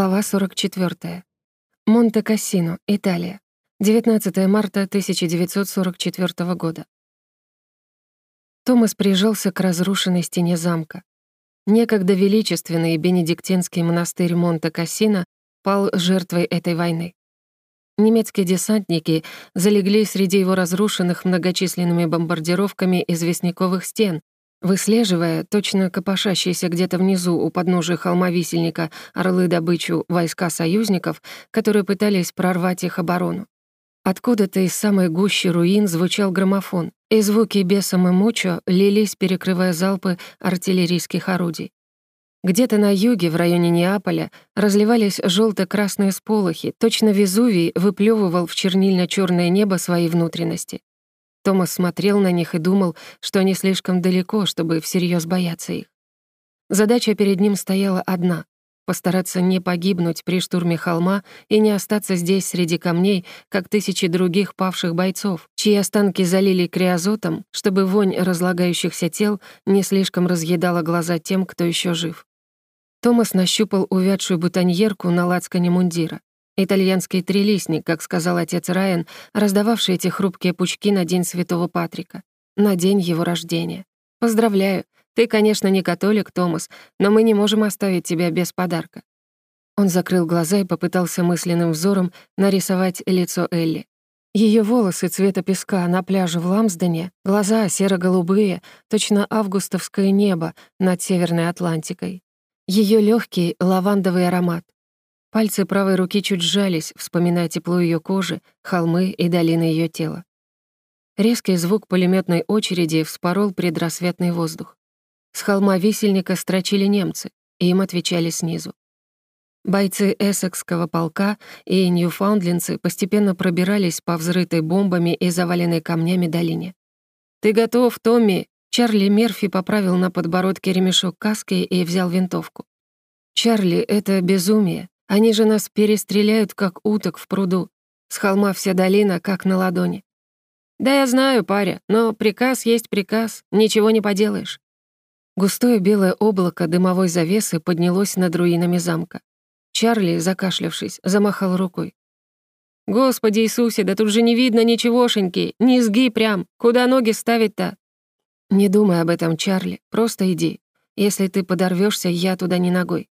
Глава 44. Монте-Кассино, Италия. 19 марта 1944 года. Томас прижался к разрушенной стене замка. Некогда величественный бенедиктинский монастырь Монте-Кассино пал жертвой этой войны. Немецкие десантники залегли среди его разрушенных многочисленными бомбардировками известняковых стен, Выслеживая точно копошащиеся где-то внизу у подножия холма висельника орлы добычу войска союзников, которые пытались прорвать их оборону. Откуда-то из самой гущи руин звучал граммофон, и звуки бесом и мучо лились, перекрывая залпы артиллерийских орудий. Где-то на юге, в районе Неаполя, разливались желто красные сполохи, точно Везувий выплевывал в чернильно черное небо свои внутренности. Томас смотрел на них и думал, что они слишком далеко, чтобы всерьез бояться их. Задача перед ним стояла одна — постараться не погибнуть при штурме холма и не остаться здесь среди камней, как тысячи других павших бойцов, чьи останки залили криозотом, чтобы вонь разлагающихся тел не слишком разъедала глаза тем, кто еще жив. Томас нащупал увядшую бутоньерку на лацкане мундира. Итальянский трилистник, как сказал отец Райан, раздававший эти хрупкие пучки на День Святого Патрика, на день его рождения. Поздравляю, ты, конечно, не католик, Томас, но мы не можем оставить тебя без подарка. Он закрыл глаза и попытался мысленным взором нарисовать лицо Элли. Ее волосы цвета песка на пляже в Ламсдене, глаза серо-голубые, точно августовское небо над Северной Атлантикой. Ее легкий лавандовый аромат, Пальцы правой руки чуть сжались, вспоминая тепло ее кожи, холмы и долины ее тела. Резкий звук пулеметной очереди вспорол предрассветный воздух. С холма висельника строчили немцы, и им отвечали снизу. Бойцы Эссекского полка и ньюфаундлендцы постепенно пробирались по взрытой бомбами и заваленной камнями долине. «Ты готов, Томми?» Чарли Мерфи поправил на подбородке ремешок каски и взял винтовку. «Чарли, это безумие. Они же нас перестреляют, как уток в пруду. С холма вся долина, как на ладони. Да я знаю, паря, но приказ есть приказ, ничего не поделаешь. Густое белое облако дымовой завесы поднялось над руинами замка. Чарли, закашлявшись, замахал рукой. «Господи Иисусе, да тут же не видно ничегошеньки, низги прям, куда ноги ставить-то?» «Не думай об этом, Чарли, просто иди. Если ты подорвешься, я туда не ногой.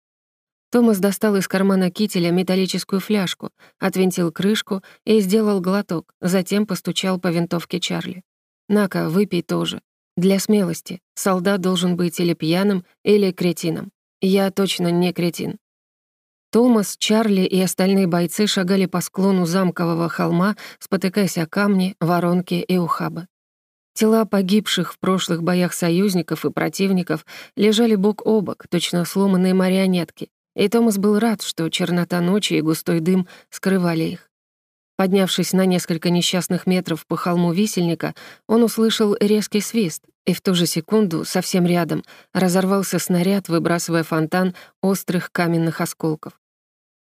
Томас достал из кармана кителя металлическую фляжку, отвинтил крышку и сделал глоток, затем постучал по винтовке Чарли. «На-ка, выпей тоже. Для смелости. Солдат должен быть или пьяным, или кретином. Я точно не кретин». Томас, Чарли и остальные бойцы шагали по склону замкового холма, спотыкаясь о камни, воронки и ухабы. Тела погибших в прошлых боях союзников и противников лежали бок о бок, точно сломанные марионетки, и Томас был рад, что чернота ночи и густой дым скрывали их. Поднявшись на несколько несчастных метров по холму висельника, он услышал резкий свист, и в ту же секунду, совсем рядом, разорвался снаряд, выбрасывая фонтан острых каменных осколков.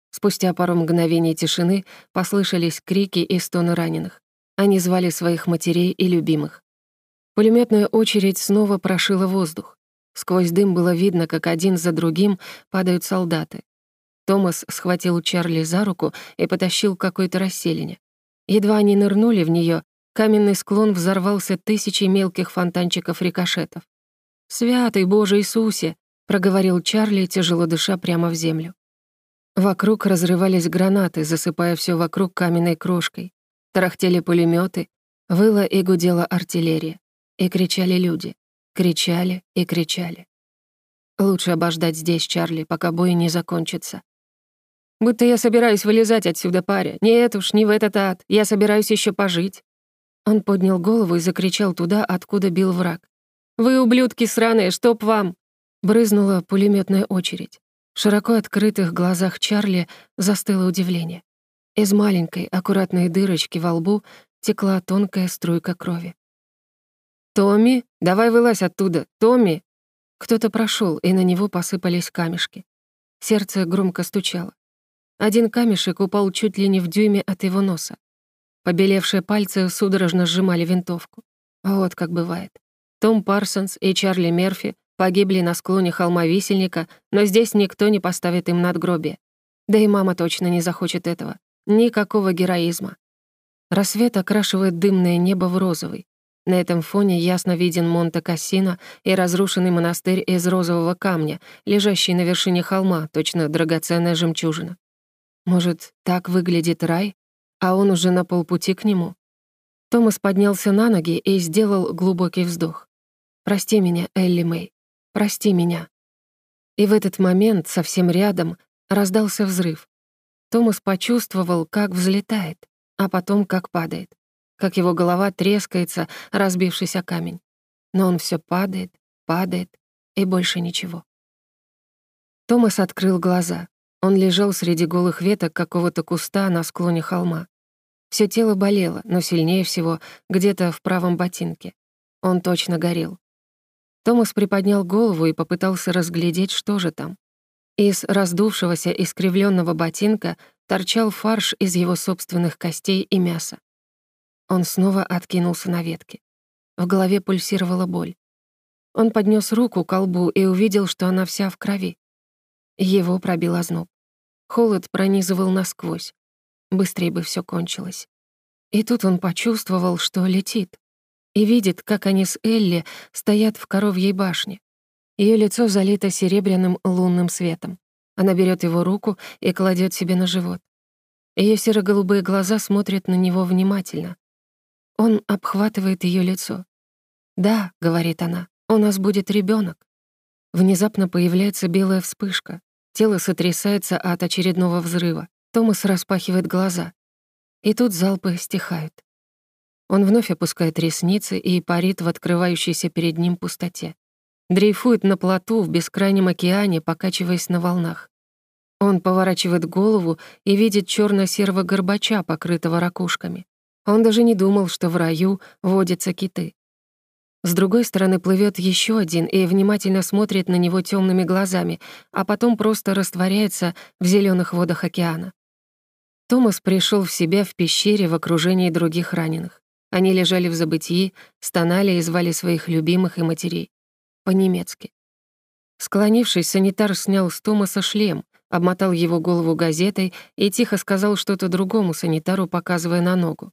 Спустя пару мгновений тишины послышались крики и стоны раненых. Они звали своих матерей и любимых. Пулеметная очередь снова прошила воздух. Сквозь дым было видно, как один за другим падают солдаты. Томас схватил Чарли за руку и потащил к какой-то расселине. Едва они нырнули в нее, каменный склон взорвался тысячей мелких фонтанчиков-рикошетов. «Святый Боже Иисусе!» — проговорил Чарли, тяжело дыша прямо в землю. Вокруг разрывались гранаты, засыпая все вокруг каменной крошкой. Тарахтели пулеметы, выла и гудела артиллерия. И кричали люди кричали и кричали. Лучше обождать здесь, Чарли, пока бой не закончится. Будто я собираюсь вылезать отсюда, паря. Нет уж, не в этот ад. Я собираюсь еще пожить. Он поднял голову и закричал туда, откуда бил враг. «Вы, ублюдки сраные, чтоб вам!» Брызнула пулеметная очередь. В широко открытых глазах Чарли застыло удивление. Из маленькой, аккуратной дырочки во лбу текла тонкая струйка крови. «Томми, давай вылазь оттуда! Томми!» Кто-то прошел, и на него посыпались камешки. Сердце громко стучало. Один камешек упал чуть ли не в дюйме от его носа. Побелевшие пальцы судорожно сжимали винтовку. Вот как бывает. Том Парсонс и Чарли Мерфи погибли на склоне холма Висельника, но здесь никто не поставит им надгробие. Да и мама точно не захочет этого. Никакого героизма. Рассвет окрашивает дымное небо в розовый. На этом фоне ясно виден Монте-Кассино и разрушенный монастырь из розового камня, лежащий на вершине холма, точно драгоценная жемчужина. Может, так выглядит рай, а он уже на полпути к нему? Томас поднялся на ноги и сделал глубокий вздох. «Прости меня, Элли Мэй. Прости меня». И в этот момент, совсем рядом, раздался взрыв. Томас почувствовал, как взлетает, а потом как падает, как его голова трескается, разбившись о камень. Но он все падает, падает, и больше ничего. Томас открыл глаза. Он лежал среди голых веток какого-то куста на склоне холма. Все тело болело, но сильнее всего где-то в правом ботинке. Он точно горел. Томас приподнял голову и попытался разглядеть, что же там. Из раздувшегося искривленного ботинка торчал фарш из его собственных костей и мяса. Он снова откинулся на ветке. В голове пульсировала боль. Он поднес руку к колбу и увидел, что она вся в крови. Его пробил озноб. Холод пронизывал насквозь. Быстрее бы все кончилось. И тут он почувствовал, что летит. И видит, как они с Элли стоят в коровьей башне. Ее лицо залито серебряным лунным светом. Она берет его руку и кладет себе на живот. Ее серо-голубые глаза смотрят на него внимательно. Он обхватывает ее лицо. «Да», — говорит она, — «у нас будет ребенок. Внезапно появляется белая вспышка. Тело сотрясается от очередного взрыва. Томас распахивает глаза. И тут залпы стихают. Он вновь опускает ресницы и парит в открывающейся перед ним пустоте дрейфует на плоту в бескрайнем океане, покачиваясь на волнах. Он поворачивает голову и видит черно серого горбача, покрытого ракушками. Он даже не думал, что в раю водятся киты. С другой стороны плывет еще один и внимательно смотрит на него темными глазами, а потом просто растворяется в зеленых водах океана. Томас пришел в себя в пещере в окружении других раненых. Они лежали в забытии, стонали и звали своих любимых и матерей по-немецки. Склонившись, санитар снял с Томаса шлем, обмотал его голову газетой и тихо сказал что-то другому санитару, показывая на ногу.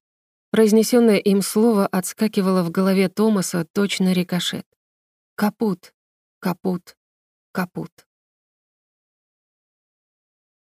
Произнесенное им слово отскакивало в голове Томаса точно рикошет. «Капут, капут, капут».